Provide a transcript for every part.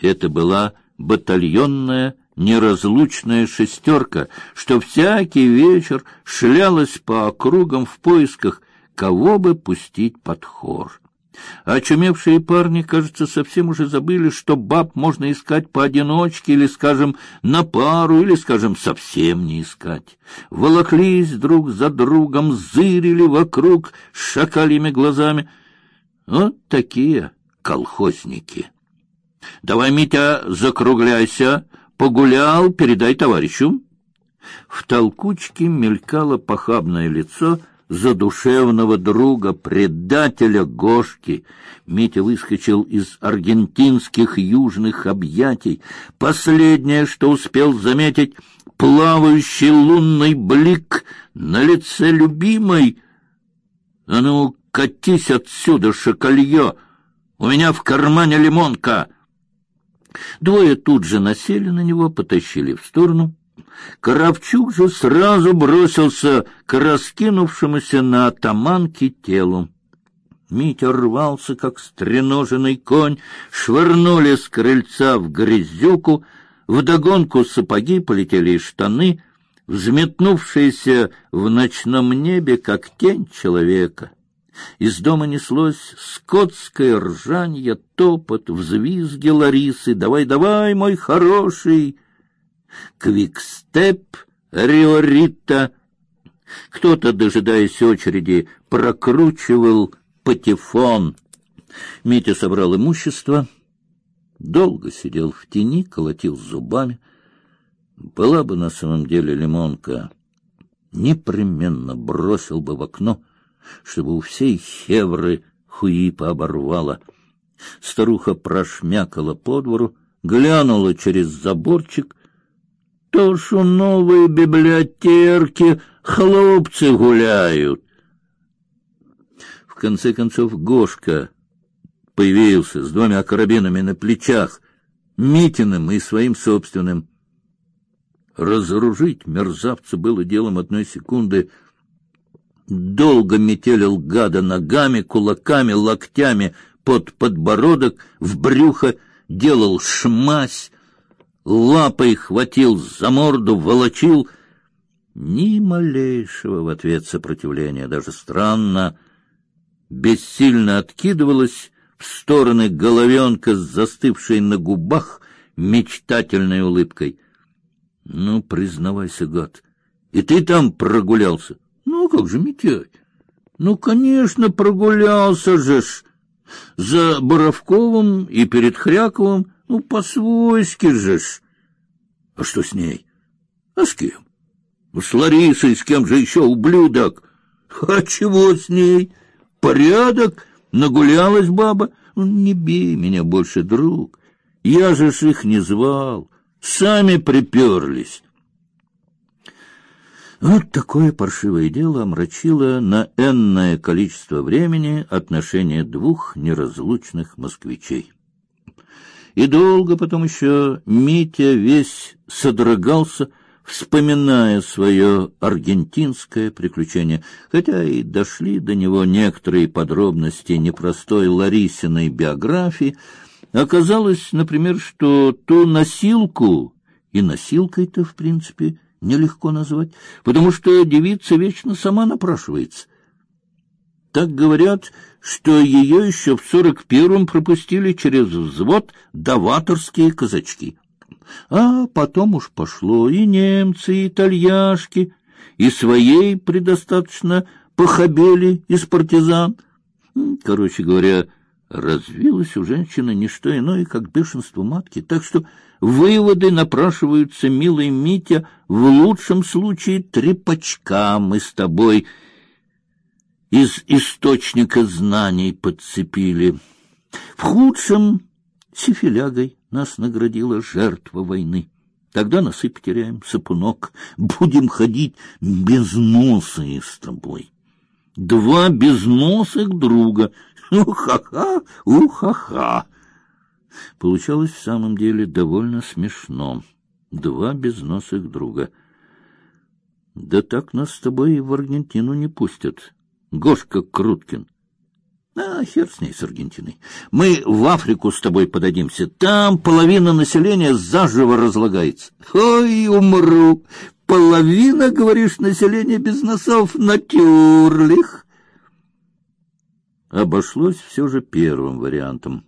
Это была батальонная неразлучная шестерка, что всякий вечер шлялась по округам в поисках, кого бы пустить под хор. Очумевшие парни, кажется, совсем уже забыли, что баб можно искать поодиночке или, скажем, на пару, или, скажем, совсем не искать. Волоклись друг за другом, зырили вокруг шакальями глазами. Вот такие колхозники. Давай, Митя, закругляйся. Погулял, передай товарищу. В толкучке мелькало похабное лицо задушевного друга, предателя Гошки. Митя выскочил из аргентинских южных объятий. Последнее, что успел заметить, плавающий лунный блик на лице любимой. А ну, катись отсюда, шоколье! У меня в кармане лимонка! Двое тут же насели на него, потащили в сторону. Кравчук же сразу бросился к раскинувшемуся на атаманке телу. Митя рвался, как стреноженный конь, швырнули с крыльца в грязюку, вдогонку сапоги полетели и штаны, взметнувшиеся в ночном небе, как тень человека. Из дома неслось скотское ржанье, топот, взвизги Ларисы. «Давай, давай, мой хороший!» Квикстеп, Риорита. Кто-то, дожидаясь очереди, прокручивал патефон. Митя собрал имущество, долго сидел в тени, колотил зубами. Была бы на самом деле лимонка, непременно бросил бы в окно, чтобы у всей хевры хуипа оборвала. Старуха прошмякала по двору, глянула через заборчик то ж у новой библиотеке хлопцы гуляют. В конце концов Гошка появился с двумя карабинами на плечах, Митиным и своим собственным. Разоружить мерзавца было делом одной секунды. Долго метелил гада ногами, кулаками, локтями под подбородок, в брюхо, делал шмась, лапой хватил за морду, волочил. Ни малейшего в ответ сопротивления, даже странно, бессильно откидывалась в стороны головенка с застывшей на губах мечтательной улыбкой. Ну, признавайся, гад, и ты там прогулялся? Ну, как же, Митяй? Ну, конечно, прогулялся же ж. За Боровковым и перед Хряковым ну, по-свойски же ж. А что с ней? А с кем? Ну, с Ларисой, с кем же еще, ублюдок? А чего с ней? Порядок? Нагулялась баба? Ну, не бей меня больше, друг. Я же ж их не звал. Сами приперлись. Вот такое паршивое дело омрачило на энное количество времени отношения двух неразлучных москвичей. И долго потом еще Митя весь содрогался, вспоминая свое аргентинское приключение, хотя и дошли до него некоторые подробности непростой Ларисиной биографии. Оказалось, например, что ту носилку, и носилкой-то, в принципе, нелегко назвать, потому что девица вечно сама напрашивается. Так говорят, что ее еще в сорок первом пропустили через взвод даваторские казачки. А потом уж пошло и немцы, и итальяшки, и своей предостаточно похабели из партизан. Короче говоря, развилась у женщины не что иное, как бешенство матки, так что выводы напрашиваются, милый Митя, в лучшем случае трепачка мы с тобой — из источника знаний подцепили. В худшем сифилягой нас наградила жертва войны. Тогда нас и потеряем, сапунок. Будем ходить без носа с тобой. Два безносых друга. Уха-ха, уха-ха. Получалось в самом деле довольно смешно. Два безносых друга. Да так нас с тобой и в Аргентину не пустят. Гошка Круткин. А, хер с ней, с Аргентиной. Мы в Африку с тобой подадимся. Там половина населения заживо разлагается. Ой, умру. Половина, говоришь, населения без носов натюрлих. Обошлось все же первым вариантом.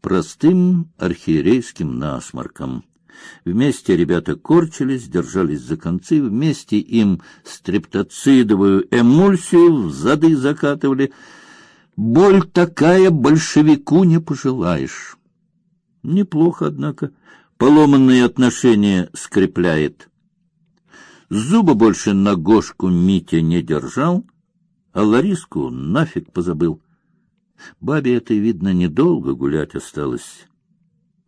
Простым архиерейским насморком. Вместе ребята корчились, держались за концы, вместе им стрептоцидовую эмульсию в зады закатывали — Боль такая большевику не пожелаешь. Неплохо, однако. Поломанные отношения скрепляет. Зубы больше на Гошку Митя не держал, а Лариску нафиг позабыл. Бабе это, видно, недолго гулять осталось.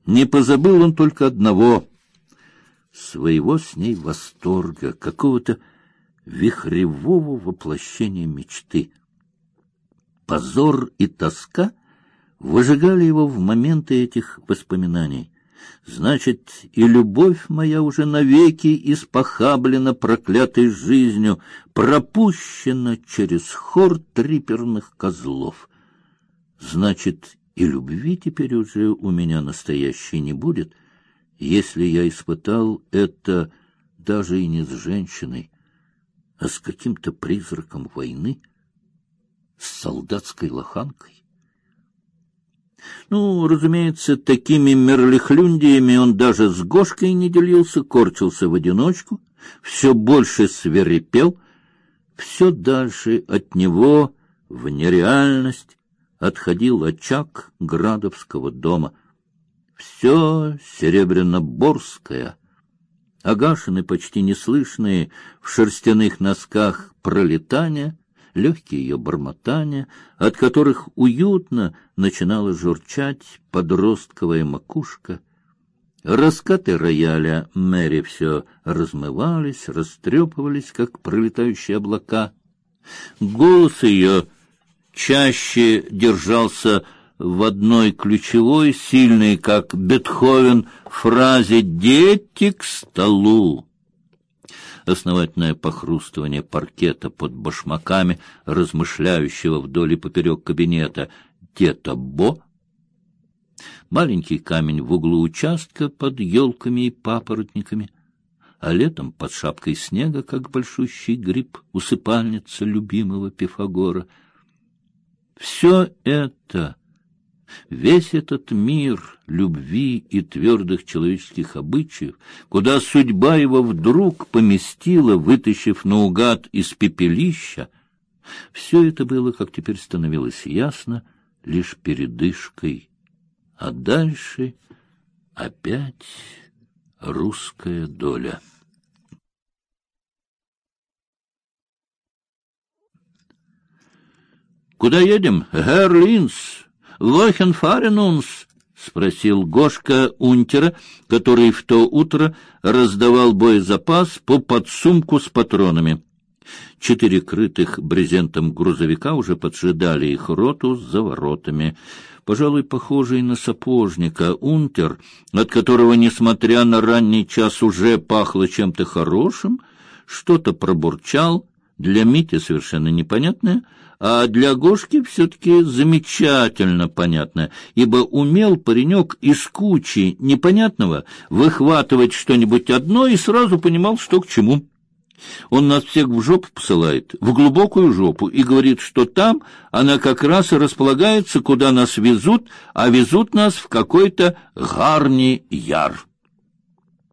Не позабыл он только одного — своего с ней восторга, какого-то вихревого воплощения мечты — позор и тоска выжигали его в моменты этих воспоминаний. Значит, и любовь моя уже навеки испохаблена проклятой жизнью, пропущена через хор триперных козлов. Значит, и любви теперь уже у меня настоящей не будет, если я испытал это даже и не с женщиной, а с каким-то призраком войны с солдатской лоханкой. Ну, разумеется, такими мерлихлюндиями он даже с Гошкой не делился, корчился в одиночку, все больше свирепел, все дальше от него в нереальность отходил очаг Градовского дома. Все серебряно-борское, агашины почти неслышные в шерстяных носках пролетания — легкие ее бормотания, от которых уютно начинала журчать подростковая макушка. Раскаты рояля Мэри все размывались, растрепывались, как пролетающие облака. Голос ее чаще держался в одной ключевой, сильной, как Бетховен, фразе «дети к столу» основательное похрустывание паркета под башмаками, размышляющего вдоль и поперек кабинета деда Бо, маленький камень в углу участка под елками и папоротниками, а летом под шапкой снега, как большущий гриб, усыпальница любимого Пифагора. Все это Весь этот мир любви и твердых человеческих обычаев, куда судьба его вдруг поместила, вытащив наугад из пепелища, все это было, как теперь становилось ясно, лишь передышкой, а дальше опять русская доля. Куда едем, Герр Линс? Лохенфаренунс? — спросил Гошка Унтера, который в то утро раздавал боезапас по подсумку с патронами. Четыре крытых брезентом грузовика уже поджидали их роту за воротами. Пожалуй, похожий на сапожника Унтер, от которого, несмотря на ранний час, уже пахло чем-то хорошим, что-то пробурчал, для Мити совершенно непонятное — а для Гошки все-таки замечательно понятно, ибо умел паренек из кучи непонятного выхватывать что-нибудь одно и сразу понимал, что к чему. Он нас всех в жопу посылает, в глубокую жопу, и говорит, что там она как раз и располагается, куда нас везут, а везут нас в какой-то гарний яр.